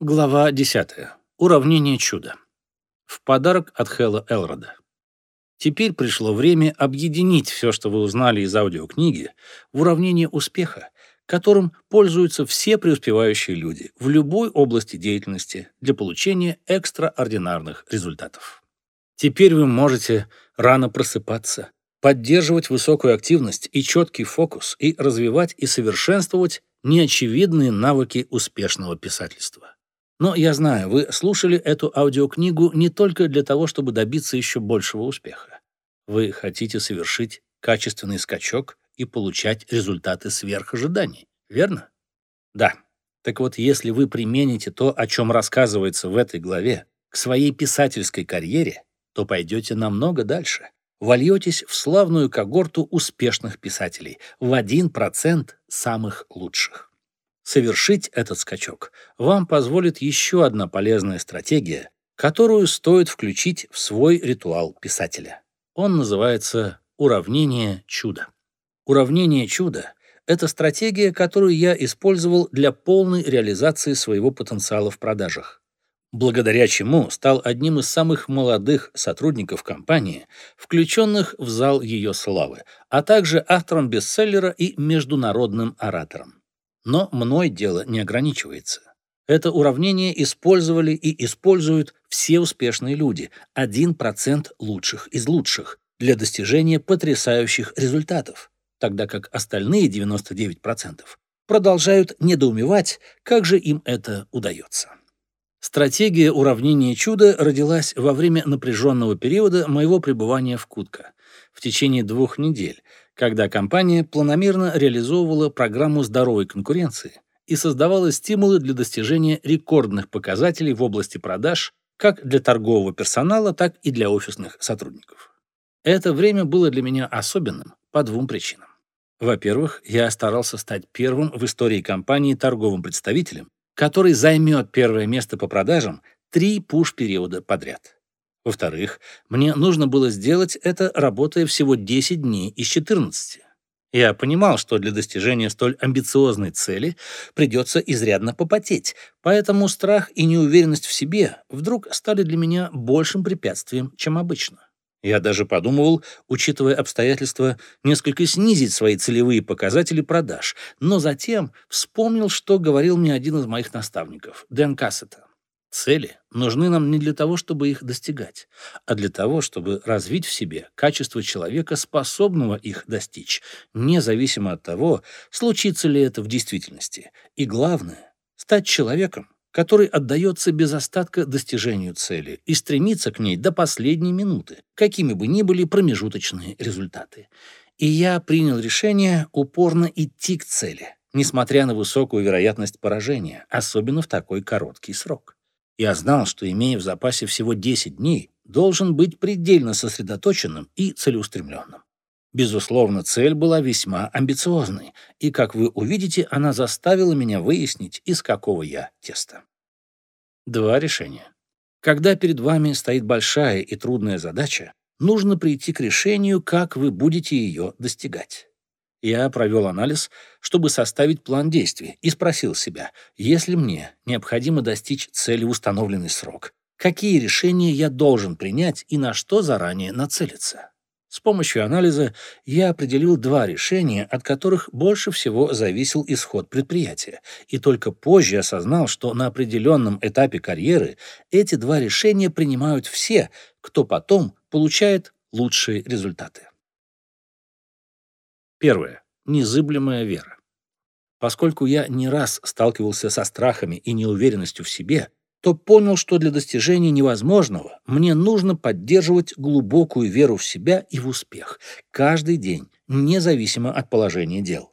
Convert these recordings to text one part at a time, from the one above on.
Глава 10. Уравнение чуда. В подарок от Хэлла Элрода. Теперь пришло время объединить все, что вы узнали из аудиокниги, в уравнение успеха, которым пользуются все преуспевающие люди в любой области деятельности для получения экстраординарных результатов. Теперь вы можете рано просыпаться, поддерживать высокую активность и четкий фокус и развивать и совершенствовать неочевидные навыки успешного писательства. Но я знаю, вы слушали эту аудиокнигу не только для того, чтобы добиться еще большего успеха. Вы хотите совершить качественный скачок и получать результаты сверх ожиданий, верно? Да. Так вот, если вы примените то, о чем рассказывается в этой главе, к своей писательской карьере, то пойдете намного дальше. Вольетесь в славную когорту успешных писателей, в 1% самых лучших. Совершить этот скачок вам позволит еще одна полезная стратегия, которую стоит включить в свой ритуал писателя. Он называется уравнение чуда. Уравнение чуда — это стратегия, которую я использовал для полной реализации своего потенциала в продажах. Благодаря чему стал одним из самых молодых сотрудников компании, включенных в зал ее славы, а также автором бестселлера и международным оратором. Но мной дело не ограничивается. Это уравнение использовали и используют все успешные люди, 1% лучших из лучших, для достижения потрясающих результатов, тогда как остальные 99% продолжают недоумевать, как же им это удается. Стратегия уравнения чуда родилась во время напряженного периода моего пребывания в Кутко в течение двух недель, когда компания планомерно реализовывала программу здоровой конкуренции и создавала стимулы для достижения рекордных показателей в области продаж как для торгового персонала, так и для офисных сотрудников. Это время было для меня особенным по двум причинам. Во-первых, я старался стать первым в истории компании торговым представителем, который займет первое место по продажам три пуш-периода подряд. Во-вторых, мне нужно было сделать это, работая всего 10 дней из 14. Я понимал, что для достижения столь амбициозной цели придется изрядно попотеть, поэтому страх и неуверенность в себе вдруг стали для меня большим препятствием, чем обычно. Я даже подумывал, учитывая обстоятельства, несколько снизить свои целевые показатели продаж, но затем вспомнил, что говорил мне один из моих наставников, Дэн Кассета. Цели нужны нам не для того, чтобы их достигать, а для того, чтобы развить в себе качество человека, способного их достичь, независимо от того, случится ли это в действительности. И главное — стать человеком, который отдается без остатка достижению цели и стремится к ней до последней минуты, какими бы ни были промежуточные результаты. И я принял решение упорно идти к цели, несмотря на высокую вероятность поражения, особенно в такой короткий срок. Я знал, что, имея в запасе всего 10 дней, должен быть предельно сосредоточенным и целеустремленным. Безусловно, цель была весьма амбициозной, и, как вы увидите, она заставила меня выяснить, из какого я теста. Два решения. Когда перед вами стоит большая и трудная задача, нужно прийти к решению, как вы будете ее достигать. Я провел анализ, чтобы составить план действий, и спросил себя, если мне необходимо достичь цели в установленный срок, какие решения я должен принять и на что заранее нацелиться. С помощью анализа я определил два решения, от которых больше всего зависел исход предприятия, и только позже осознал, что на определенном этапе карьеры эти два решения принимают все, кто потом получает лучшие результаты. Первое. Незыблемая вера. Поскольку я не раз сталкивался со страхами и неуверенностью в себе, то понял, что для достижения невозможного мне нужно поддерживать глубокую веру в себя и в успех каждый день, независимо от положения дел.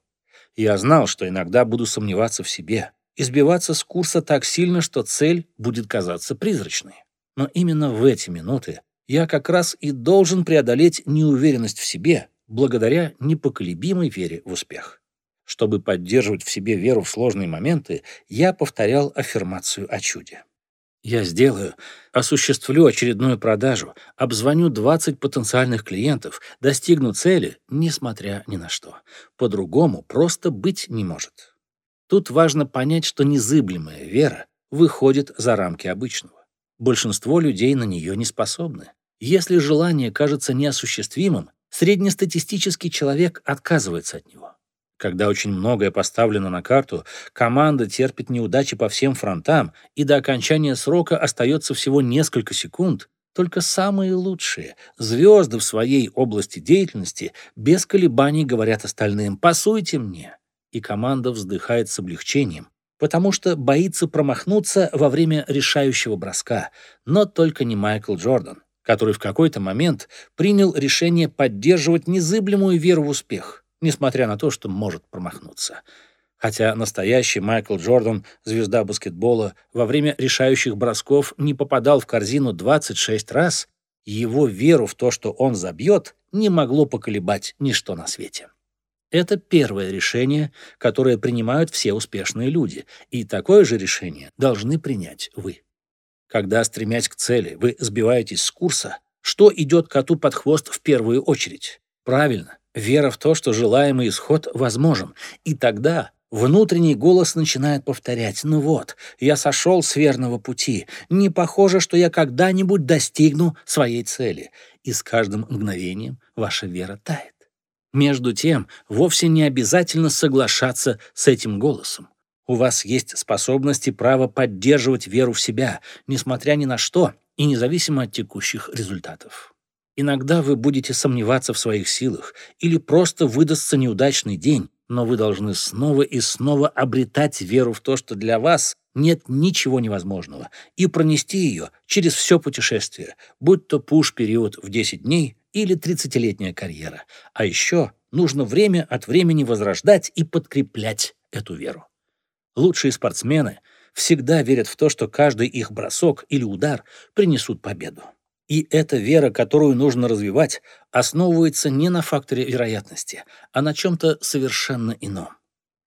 Я знал, что иногда буду сомневаться в себе, избиваться с курса так сильно, что цель будет казаться призрачной. Но именно в эти минуты я как раз и должен преодолеть неуверенность в себе благодаря непоколебимой вере в успех. Чтобы поддерживать в себе веру в сложные моменты, я повторял аффирмацию о чуде. Я сделаю, осуществлю очередную продажу, обзвоню 20 потенциальных клиентов, достигну цели, несмотря ни на что. По-другому просто быть не может. Тут важно понять, что незыблемая вера выходит за рамки обычного. Большинство людей на нее не способны. Если желание кажется неосуществимым, среднестатистический человек отказывается от него. Когда очень многое поставлено на карту, команда терпит неудачи по всем фронтам, и до окончания срока остается всего несколько секунд, только самые лучшие, звезды в своей области деятельности, без колебаний говорят остальным «пасуйте мне». И команда вздыхает с облегчением, потому что боится промахнуться во время решающего броска, но только не Майкл Джордан, который в какой-то момент принял решение поддерживать незыблемую веру в успех, несмотря на то, что может промахнуться. Хотя настоящий Майкл Джордан, звезда баскетбола, во время решающих бросков не попадал в корзину 26 раз, его веру в то, что он забьет, не могло поколебать ничто на свете. Это первое решение, которое принимают все успешные люди, и такое же решение должны принять вы. Когда, стремясь к цели, вы сбиваетесь с курса, что идет коту под хвост в первую очередь? Правильно, вера в то, что желаемый исход возможен. И тогда Внутренний голос начинает повторять «Ну вот, я сошел с верного пути. Не похоже, что я когда-нибудь достигну своей цели». И с каждым мгновением ваша вера тает. Между тем, вовсе не обязательно соглашаться с этим голосом. У вас есть способность и право поддерживать веру в себя, несмотря ни на что и независимо от текущих результатов. Иногда вы будете сомневаться в своих силах или просто выдастся неудачный день, но вы должны снова и снова обретать веру в то, что для вас нет ничего невозможного, и пронести ее через все путешествие, будь то пуш-период в 10 дней или 30-летняя карьера. А еще нужно время от времени возрождать и подкреплять эту веру. Лучшие спортсмены всегда верят в то, что каждый их бросок или удар принесут победу. И эта вера, которую нужно развивать, основывается не на факторе вероятности, а на чем-то совершенно ином.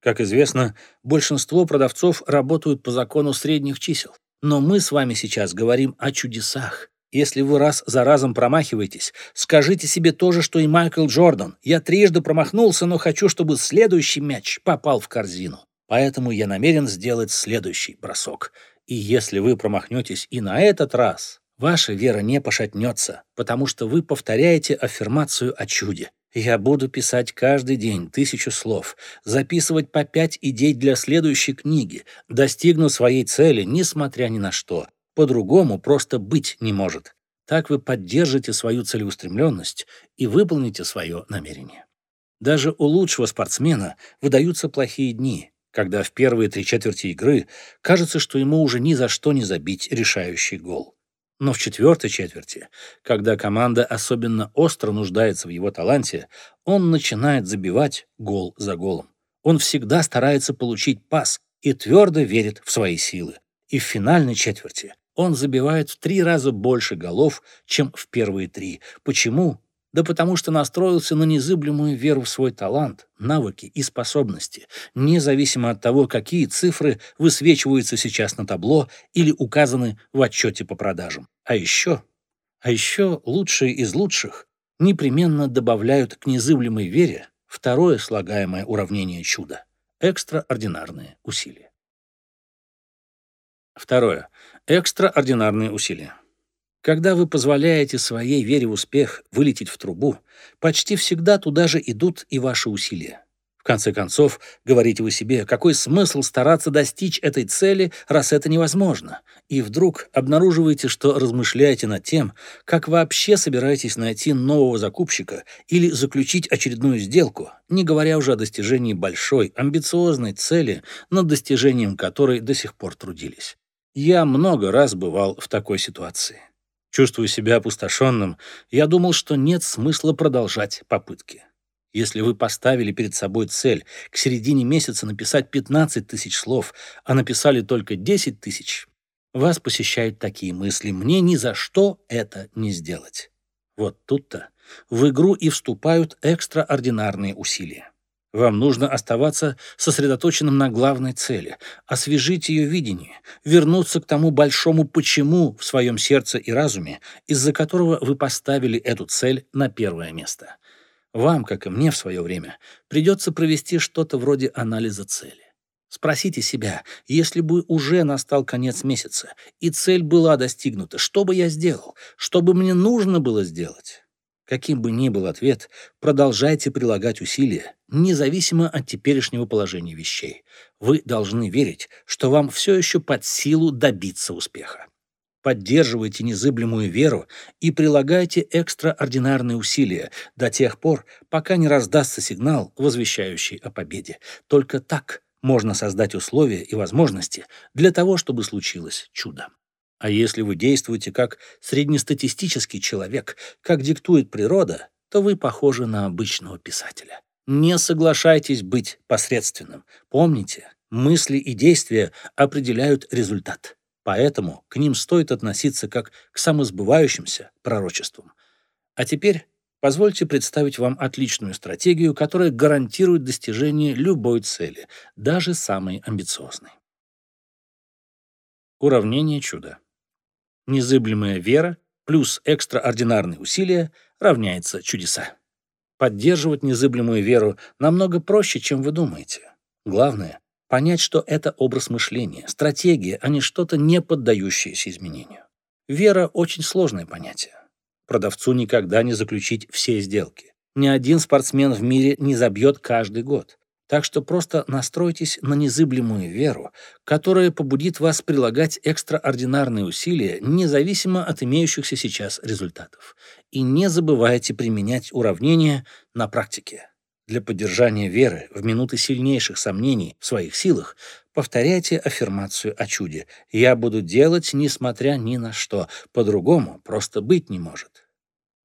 Как известно, большинство продавцов работают по закону средних чисел. Но мы с вами сейчас говорим о чудесах. Если вы раз за разом промахиваетесь, скажите себе то же, что и Майкл Джордан. Я трижды промахнулся, но хочу, чтобы следующий мяч попал в корзину. Поэтому я намерен сделать следующий бросок. И если вы промахнетесь и на этот раз, Ваша вера не пошатнется, потому что вы повторяете аффирмацию о чуде. Я буду писать каждый день тысячу слов, записывать по пять идей для следующей книги, достигну своей цели, несмотря ни на что. По-другому просто быть не может. Так вы поддержите свою целеустремленность и выполните свое намерение. Даже у лучшего спортсмена выдаются плохие дни, когда в первые три четверти игры кажется, что ему уже ни за что не забить решающий гол. Но в четвертой четверти, когда команда особенно остро нуждается в его таланте, он начинает забивать гол за голом. Он всегда старается получить пас и твердо верит в свои силы. И в финальной четверти он забивает в три раза больше голов, чем в первые три. Почему? Да потому что настроился на незыблемую веру в свой талант, навыки и способности, независимо от того, какие цифры высвечиваются сейчас на табло или указаны в отчете по продажам. А еще, а еще лучшие из лучших непременно добавляют к незыблемой вере второе слагаемое уравнение чуда – экстраординарные усилия. Второе. Экстраординарные усилия. Когда вы позволяете своей вере в успех вылететь в трубу, почти всегда туда же идут и ваши усилия. В конце концов, говорите вы себе, какой смысл стараться достичь этой цели, раз это невозможно? И вдруг обнаруживаете, что размышляете над тем, как вообще собираетесь найти нового закупщика или заключить очередную сделку, не говоря уже о достижении большой, амбициозной цели, над достижением которой до сих пор трудились. Я много раз бывал в такой ситуации. Чувствуя себя опустошенным, я думал, что нет смысла продолжать попытки. Если вы поставили перед собой цель к середине месяца написать 15 тысяч слов, а написали только 10 тысяч, вас посещают такие мысли «мне ни за что это не сделать». Вот тут-то в игру и вступают экстраординарные усилия. Вам нужно оставаться сосредоточенным на главной цели, освежить ее видение, вернуться к тому большому «почему» в своем сердце и разуме, из-за которого вы поставили эту цель на первое место. Вам, как и мне в свое время, придется провести что-то вроде анализа цели. Спросите себя, если бы уже настал конец месяца, и цель была достигнута, что бы я сделал? Что бы мне нужно было сделать? Каким бы ни был ответ, продолжайте прилагать усилия, независимо от теперешнего положения вещей. Вы должны верить, что вам все еще под силу добиться успеха. Поддерживайте незыблемую веру и прилагайте экстраординарные усилия до тех пор, пока не раздастся сигнал, возвещающий о победе. Только так можно создать условия и возможности для того, чтобы случилось чудо. А если вы действуете как среднестатистический человек, как диктует природа, то вы похожи на обычного писателя. Не соглашайтесь быть посредственным. Помните, мысли и действия определяют результат. Поэтому к ним стоит относиться как к самосбывающимся пророчествам. А теперь позвольте представить вам отличную стратегию, которая гарантирует достижение любой цели, даже самой амбициозной. Уравнение чуда. Незыблемая вера плюс экстраординарные усилия равняется чудеса. Поддерживать незыблемую веру намного проще, чем вы думаете. Главное — понять, что это образ мышления, стратегия, а не что-то не поддающееся изменению. Вера — очень сложное понятие. Продавцу никогда не заключить все сделки. Ни один спортсмен в мире не забьет каждый год. Так что просто настройтесь на незыблемую веру, которая побудит вас прилагать экстраординарные усилия, независимо от имеющихся сейчас результатов. И не забывайте применять уравнения на практике. Для поддержания веры в минуты сильнейших сомнений в своих силах повторяйте аффирмацию о чуде «Я буду делать, несмотря ни на что, по-другому просто быть не может».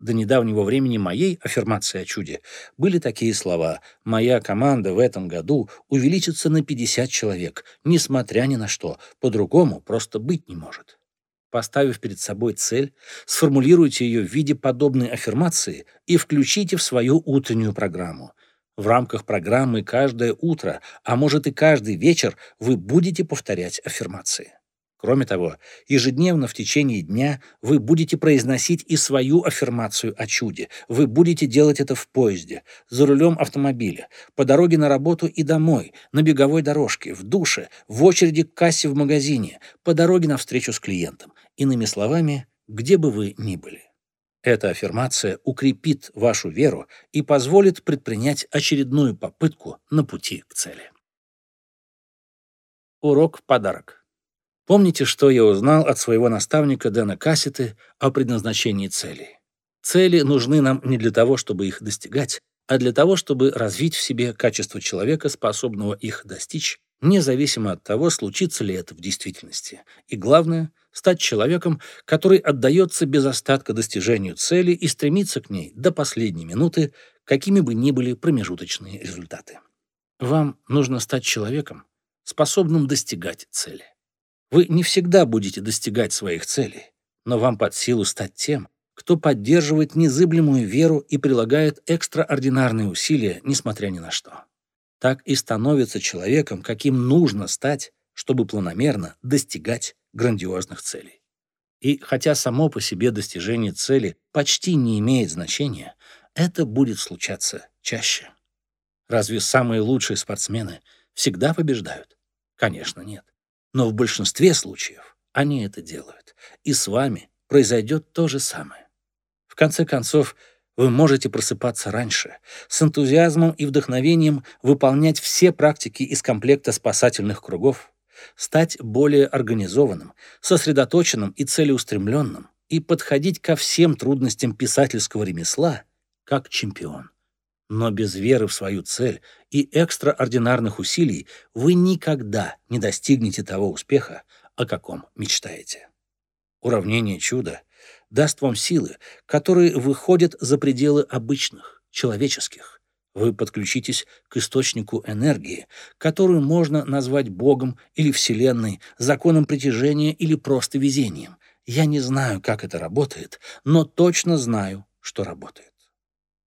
До недавнего времени моей аффирмации о чуде были такие слова «Моя команда в этом году увеличится на 50 человек, несмотря ни на что, по-другому просто быть не может». Поставив перед собой цель, сформулируйте ее в виде подобной аффирмации и включите в свою утреннюю программу. В рамках программы каждое утро, а может и каждый вечер вы будете повторять аффирмации. Кроме того, ежедневно в течение дня вы будете произносить и свою аффирмацию о чуде. Вы будете делать это в поезде, за рулем автомобиля, по дороге на работу и домой, на беговой дорожке, в душе, в очереди к кассе в магазине, по дороге на встречу с клиентом. Иными словами, где бы вы ни были. Эта аффирмация укрепит вашу веру и позволит предпринять очередную попытку на пути к цели. Урок-подарок. Помните, что я узнал от своего наставника Дэна Кассеты о предназначении целей? Цели нужны нам не для того, чтобы их достигать, а для того, чтобы развить в себе качество человека, способного их достичь, независимо от того, случится ли это в действительности. И главное — стать человеком, который отдается без остатка достижению цели и стремится к ней до последней минуты, какими бы ни были промежуточные результаты. Вам нужно стать человеком, способным достигать цели. Вы не всегда будете достигать своих целей, но вам под силу стать тем, кто поддерживает незыблемую веру и прилагает экстраординарные усилия, несмотря ни на что. Так и становится человеком, каким нужно стать, чтобы планомерно достигать грандиозных целей. И хотя само по себе достижение цели почти не имеет значения, это будет случаться чаще. Разве самые лучшие спортсмены всегда побеждают? Конечно, нет. Но в большинстве случаев они это делают. И с вами произойдет то же самое. В конце концов, вы можете просыпаться раньше, с энтузиазмом и вдохновением выполнять все практики из комплекта спасательных кругов, стать более организованным, сосредоточенным и целеустремленным и подходить ко всем трудностям писательского ремесла как чемпион. Но без веры в свою цель и экстраординарных усилий вы никогда не достигнете того успеха, о каком мечтаете. Уравнение чуда даст вам силы, которые выходят за пределы обычных, человеческих. Вы подключитесь к источнику энергии, которую можно назвать Богом или Вселенной, законом притяжения или просто везением. Я не знаю, как это работает, но точно знаю, что работает.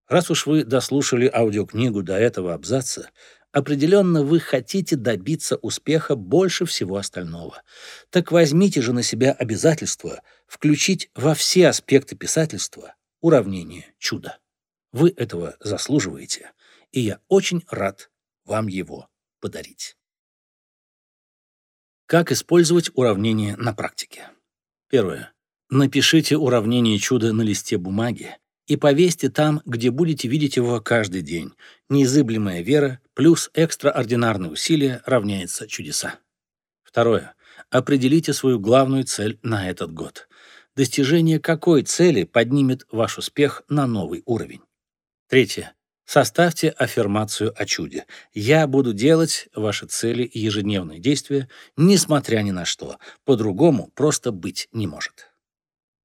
Раз уж вы дослушали аудиокнигу до этого абзаца, определенно вы хотите добиться успеха больше всего остального. Так возьмите же на себя обязательство включить во все аспекты писательства уравнение чуда. Вы этого заслуживаете, и я очень рад вам его подарить. Как использовать уравнение на практике? Первое. Напишите уравнение чуда на листе бумаги и повесьте там, где будете видеть его каждый день. Неизыблемая вера плюс экстраординарные усилия равняется чудеса. Второе. Определите свою главную цель на этот год. Достижение какой цели поднимет ваш успех на новый уровень? Третье. Составьте аффирмацию о чуде. Я буду делать ваши цели и ежедневные действия, несмотря ни на что. По-другому просто быть не может.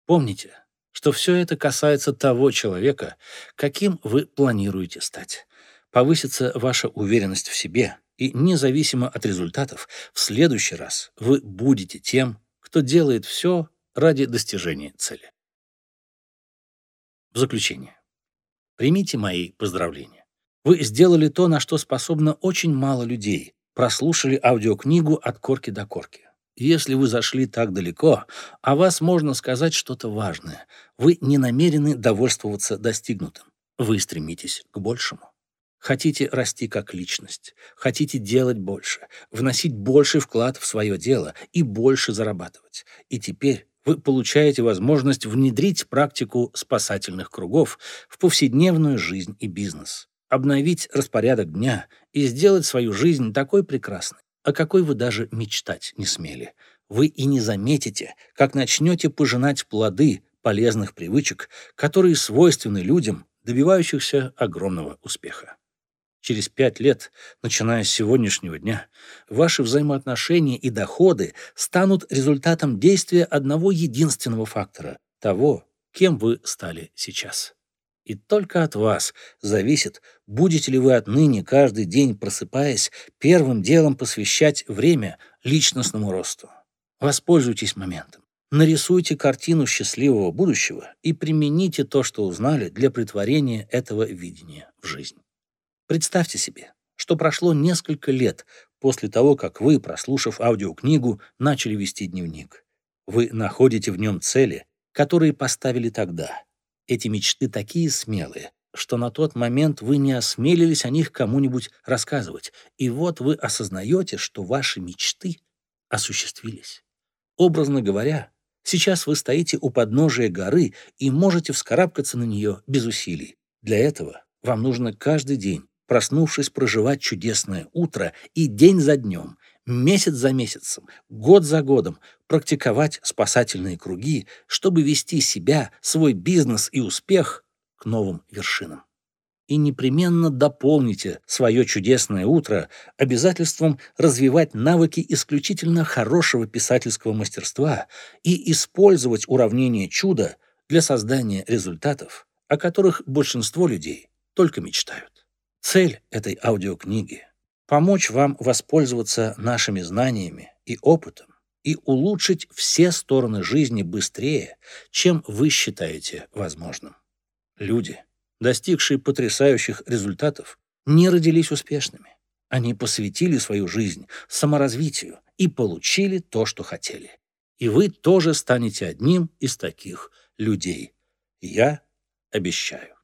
Помните, что все это касается того человека, каким вы планируете стать. Повысится ваша уверенность в себе, и независимо от результатов, в следующий раз вы будете тем, кто делает все ради достижения цели. В заключение. Примите мои поздравления. Вы сделали то, на что способно очень мало людей. Прослушали аудиокнигу от корки до корки. Если вы зашли так далеко, о вас можно сказать что-то важное. Вы не намерены довольствоваться достигнутым. Вы стремитесь к большему. Хотите расти как личность, хотите делать больше, вносить больший вклад в свое дело и больше зарабатывать. И теперь вы получаете возможность внедрить практику спасательных кругов в повседневную жизнь и бизнес, обновить распорядок дня и сделать свою жизнь такой прекрасной, о какой вы даже мечтать не смели. Вы и не заметите, как начнете пожинать плоды полезных привычек, которые свойственны людям, добивающихся огромного успеха. Через пять лет, начиная с сегодняшнего дня, ваши взаимоотношения и доходы станут результатом действия одного единственного фактора – того, кем вы стали сейчас. И только от вас зависит, будете ли вы отныне каждый день, просыпаясь, первым делом посвящать время личностному росту. Воспользуйтесь моментом. Нарисуйте картину счастливого будущего и примените то, что узнали для притворения этого видения в жизнь. Представьте себе, что прошло несколько лет после того, как вы, прослушав аудиокнигу, начали вести дневник. Вы находите в нем цели, которые поставили тогда. Эти мечты такие смелые, что на тот момент вы не осмелились о них кому-нибудь рассказывать. И вот вы осознаете, что ваши мечты осуществились. Образно говоря, сейчас вы стоите у подножия горы и можете вскарабкаться на нее без усилий. Для этого вам нужно каждый день проснувшись, проживать чудесное утро и день за днем, месяц за месяцем, год за годом практиковать спасательные круги, чтобы вести себя, свой бизнес и успех к новым вершинам. И непременно дополните свое чудесное утро обязательством развивать навыки исключительно хорошего писательского мастерства и использовать уравнение чуда для создания результатов, о которых большинство людей только мечтают. Цель этой аудиокниги – помочь вам воспользоваться нашими знаниями и опытом и улучшить все стороны жизни быстрее, чем вы считаете возможным. Люди, достигшие потрясающих результатов, не родились успешными. Они посвятили свою жизнь саморазвитию и получили то, что хотели. И вы тоже станете одним из таких людей. Я обещаю.